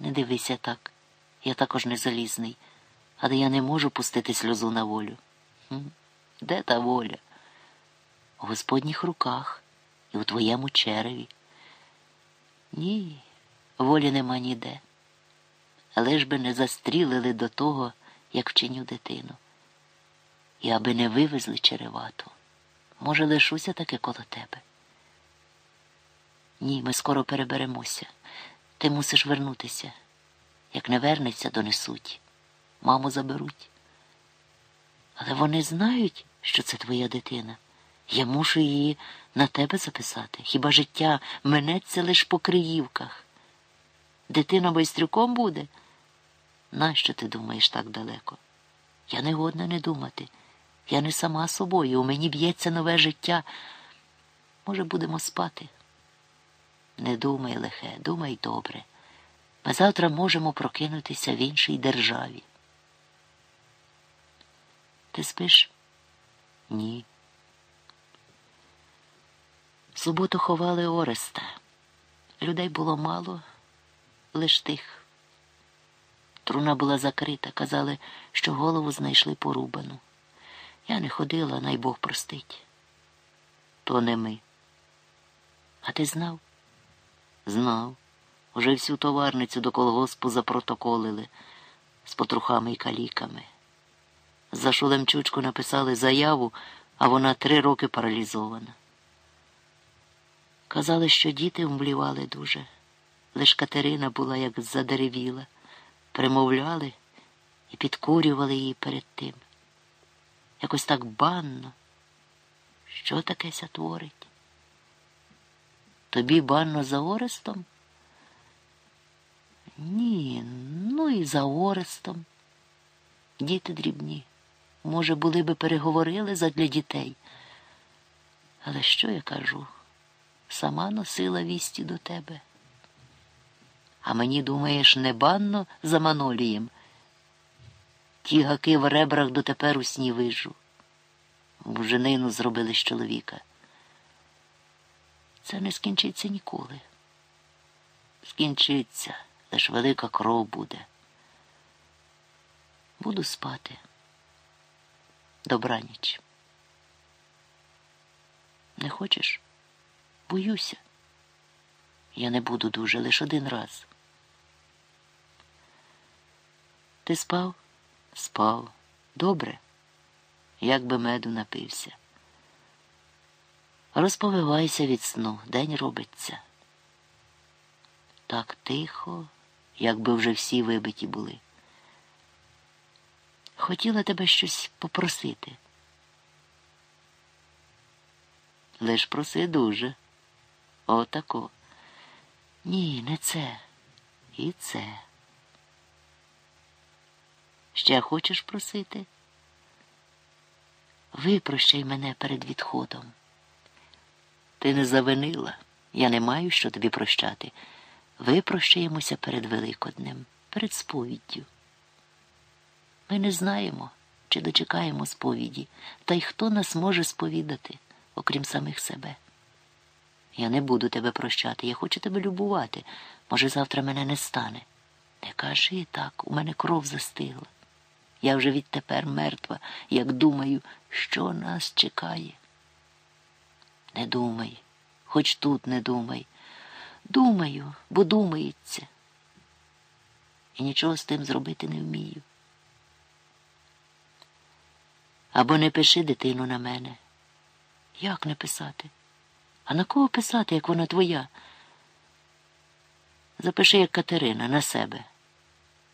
Не дивися так. Я також не залізний, але я не можу пустити сльозу на волю. Хм? Де та воля? У Господніх руках і у твоєму череві. Ні, волі нема ніде. Але ж би не застрілили до того, як вчиню дитину. І аби не вивезли черевату. Може, лишуся таки коло тебе. Ні, ми скоро переберемося. Ти мусиш вернутися. Як не вернеться, донесуть. Маму заберуть. Але вони знають, що це твоя дитина. Я мушу її на тебе записати. Хіба життя минеться лиш по криївках? Дитина байстрюком буде? Нащо ти думаєш так далеко? Я не годна не думати. Я не сама собою, у мені б'ється нове життя. Може, будемо спати? Не думай, лихе, думай добре. Ми завтра можемо прокинутися в іншій державі. Ти спиш? Ні. В суботу ховали Ореста. Людей було мало, лиш тих. Труна була закрита, казали, що голову знайшли порубану. Я не ходила, най Бог простить. То не ми. А ти знав? Знав. Уже всю товарницю до колгоспу запротоколили з потрухами і каліками. За Шулемчучку написали заяву, а вона три роки паралізована. Казали, що діти вмлівали дуже. Лиш Катерина була як задеревіла, примовляли і підкурювали її перед тим. Якось так банно. Що таке ся творить? Тобі банно за Орестом? Ні, ну і за Орестом. Діти дрібні. Може, були би переговорили задля дітей. Але що я кажу? Сама носила вісті до тебе. А мені, думаєш, не банно за Манолієм? Ті гаки в ребрах дотепер у сні вижу. Буженину зробили з чоловіка. Це не скінчиться ніколи. Скінчиться, лиш велика кров буде. Буду спати. Добраніч. Не хочеш? Боюся. Я не буду дуже лише один раз. Ти спав? Спав. Добре, як би меду напився. Розповивайся від сну, день робиться. Так тихо, якби вже всі вибиті були. Хотіла тебе щось попросити. Лиш проси дуже. Отако. Ні, не це. І це. Ще хочеш просити? Випрощай мене перед відходом. Ти не завинила, я не маю що тобі прощати. Випрощаємося перед Великоднем, перед сповіддю. Ми не знаємо, чи дочекаємо сповіді, та й хто нас може сповідати, окрім самих себе. Я не буду тебе прощати, я хочу тебе любувати. Може, завтра мене не стане. Не кажи так, у мене кров застигла. Я вже відтепер мертва, як думаю, що нас чекає. Не думай, хоч тут не думай. Думаю, бо думається. І нічого з тим зробити не вмію. Або не пиши дитину на мене. Як не писати? А на кого писати, як вона твоя? Запиши, як Катерина, на себе.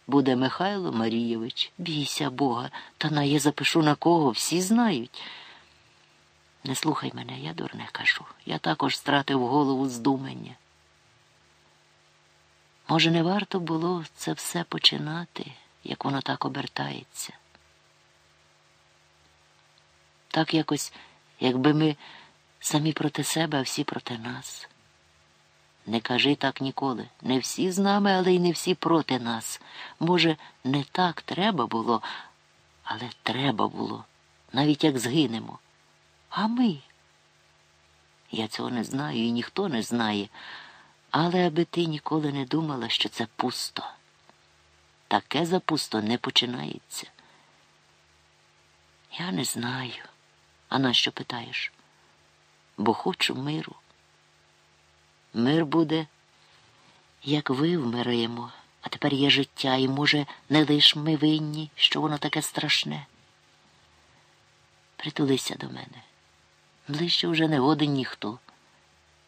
Буде Михайло Марійович. Бійся Бога, та на я запишу на кого, всі знають. Не слухай мене, я дурне кажу. Я також стратив голову з думання. Може, не варто було це все починати, як воно так обертається. Так якось, якби ми самі проти себе, а всі проти нас. Не кажи так ніколи. Не всі з нами, але й не всі проти нас. Може, не так треба було, але треба було, навіть як згинемо. А ми? Я цього не знаю і ніхто не знає. Але аби ти ніколи не думала, що це пусто. Таке запусто не починається. Я не знаю. А на що питаєш? Бо хочу миру. Мир буде, як ви вмираємо, а тепер є життя, і, може, не лиш ми винні, що воно таке страшне. Притулися до мене. Ближче вже не годен ніхто.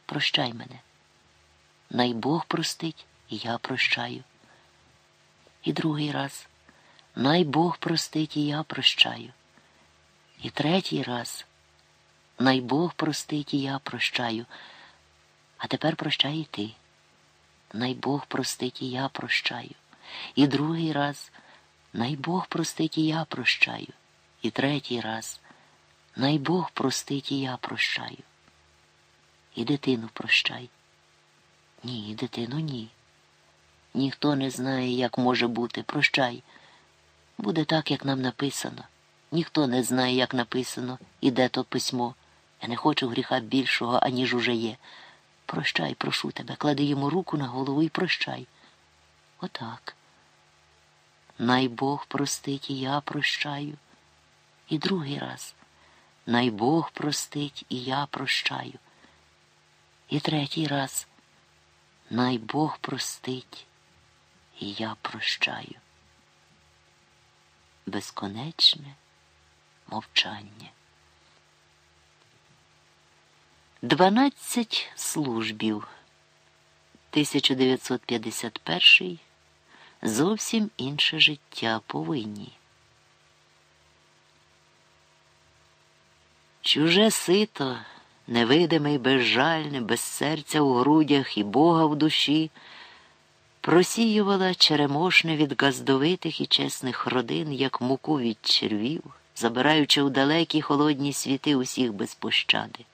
Прощай мене. Най Бог простить, і я прощаю. І другий раз. Най Бог простить, і я прощаю. І третій раз. Най Бог простить, і я прощаю. А тепер прощай і ти. Най Бог простить, і я прощаю. І другий раз. Най Бог простить, і я прощаю. І третій раз. Най Бог простить, і я прощаю. І дитину прощай. Ні, дитину, ні. Ніхто не знає, як може бути. Прощай. Буде так, як нам написано. Ніхто не знає, як написано, і де то письмо. Я не хочу гріха більшого, аніж уже є. Прощай, прошу тебе, клади йому руку на голову і прощай. Отак. Най Бог простить, і я прощаю. І другий раз. Най Бог простить, і я прощаю. І третій раз. Най Бог простить, і я прощаю. Безконечне мовчання. Дванадцять службів. 1951 зовсім інше життя повинні. Чуже сито, невидимий, безжальне, без серця у грудях і Бога в душі, просіювала черемошне від газдовитих і чесних родин, як муку від червів, забираючи у далекі холодні світи усіх без пощади.